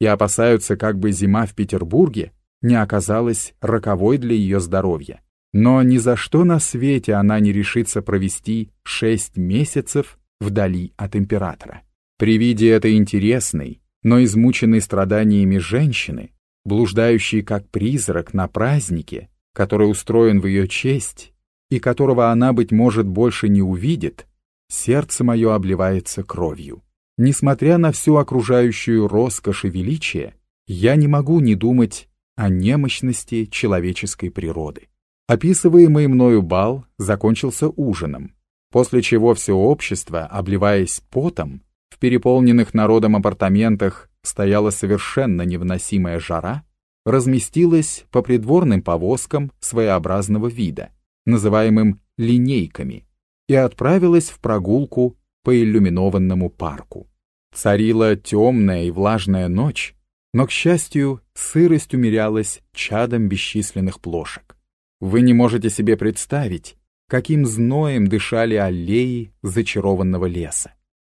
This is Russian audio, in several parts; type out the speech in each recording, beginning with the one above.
и опасаются, как бы зима в Петербурге не оказалась роковой для ее здоровья. Но ни за что на свете она не решится провести шесть месяцев вдали от императора. При виде этой интересной, но измученной страданиями женщины, блуждающей как призрак на празднике, который устроен в ее честь и которого она, быть может, больше не увидит, сердце мое обливается кровью. Несмотря на всю окружающую роскошь и величие, я не могу не думать о немощности человеческой природы. Описываемый мною бал закончился ужином, после чего все общество, обливаясь потом, в переполненных народом апартаментах стояла совершенно невыносимая жара, разместилась по придворным повозкам своеобразного вида, называемым линейками, и отправилась в прогулку по иллюминованному парку. Царила темная и влажная ночь, но, к счастью, сырость умерялась чадом бесчисленных плошек. Вы не можете себе представить, каким зноем дышали аллеи зачарованного леса.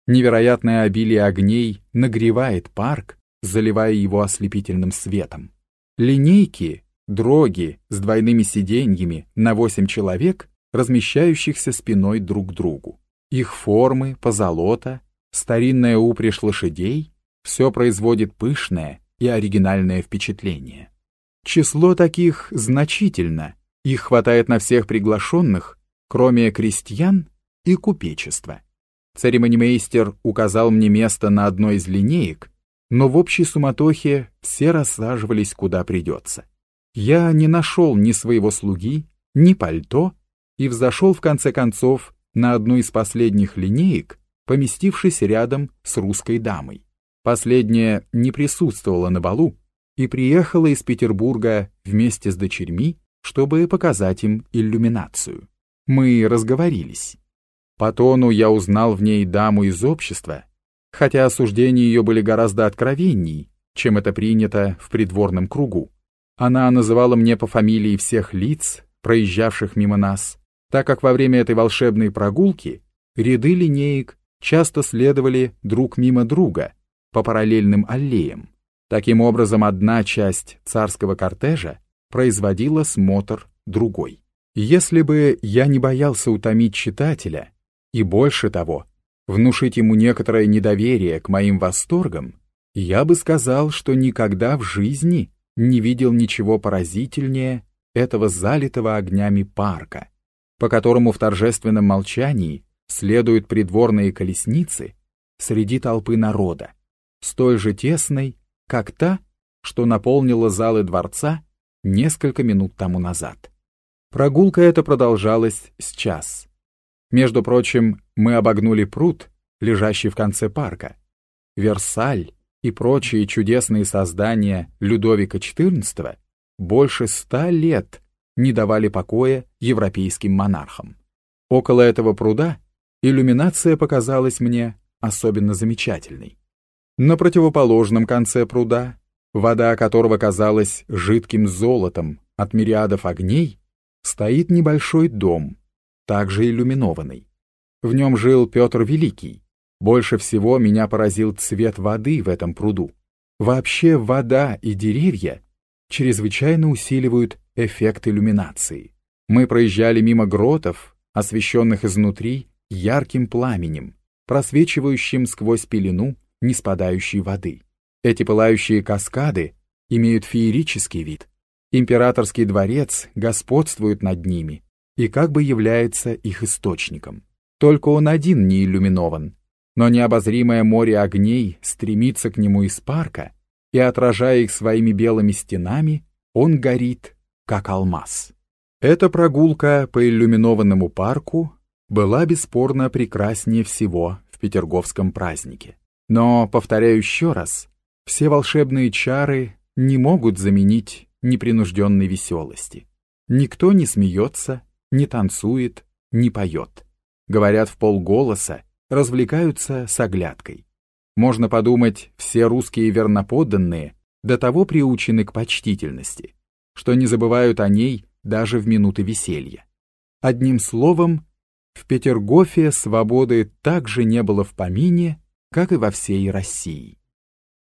Невероятное обилие огней нагревает парк, заливая его ослепительным светом. Линейки, дроги с двойными сиденьями на восемь человек, размещающихся спиной друг к другу. Их формы, позолота, старинная упряжь лошадей — все производит пышное и оригинальное впечатление. Число таких значительно, их хватает на всех приглашенных, кроме крестьян и купечества. Церемонимейстер указал мне место на одной из линеек, но в общей суматохе все рассаживались куда придется. Я не нашел ни своего слуги, ни пальто и взошел в конце концов на одну из последних линеек, поместившись рядом с русской дамой. Последняя не присутствовала на балу и приехала из Петербурга вместе с дочерьми, чтобы показать им иллюминацию. Мы разговорились. По тону я узнал в ней даму из общества, хотя осуждения ее были гораздо откровенней, чем это принято в придворном кругу. Она называла мне по фамилии всех лиц, проезжавших мимо нас, так как во время этой волшебной прогулки ряды линеек часто следовали друг мимо друга по параллельным аллеям. Таким образом, одна часть царского кортежа производила смотр другой. Если бы я не боялся утомить читателя, и больше того, внушить ему некоторое недоверие к моим восторгам, я бы сказал, что никогда в жизни не видел ничего поразительнее этого залитого огнями парка, по которому в торжественном молчании следуют придворные колесницы среди толпы народа, столь же тесной, как та, что наполнила залы дворца несколько минут тому назад. Прогулка эта продолжалась с час. Между прочим, мы обогнули пруд, лежащий в конце парка. Версаль и прочие чудесные создания Людовика XIV больше ста лет не давали покоя европейским монархам. Около этого пруда иллюминация показалась мне особенно замечательной. На противоположном конце пруда, вода которого казалась жидким золотом от мириадов огней, стоит небольшой дом, также иллюминованный. В нем жил Петр Великий. Больше всего меня поразил цвет воды в этом пруду. Вообще вода и деревья чрезвычайно усиливают эффект иллюминации. Мы проезжали мимо гротов, освещенных изнутри ярким пламенем, просвечивающим сквозь пелену неспадающей воды. Эти пылающие каскады имеют феерический вид. Императорский дворец господствует над ними, и как бы является их источником. Только он один не иллюминован, но необозримое море огней стремится к нему из парка, и, отражая их своими белыми стенами, он горит, как алмаз. Эта прогулка по иллюминованному парку была бесспорно прекраснее всего в петерговском празднике. Но, повторяю еще раз, все волшебные чары не могут заменить непринужденной веселости. Никто не смеется, не танцует, не поет. Говорят в полголоса, развлекаются с оглядкой. Можно подумать, все русские верноподданные до того приучены к почтительности, что не забывают о ней даже в минуты веселья. Одним словом, в Петергофе свободы так же не было в помине, как и во всей России.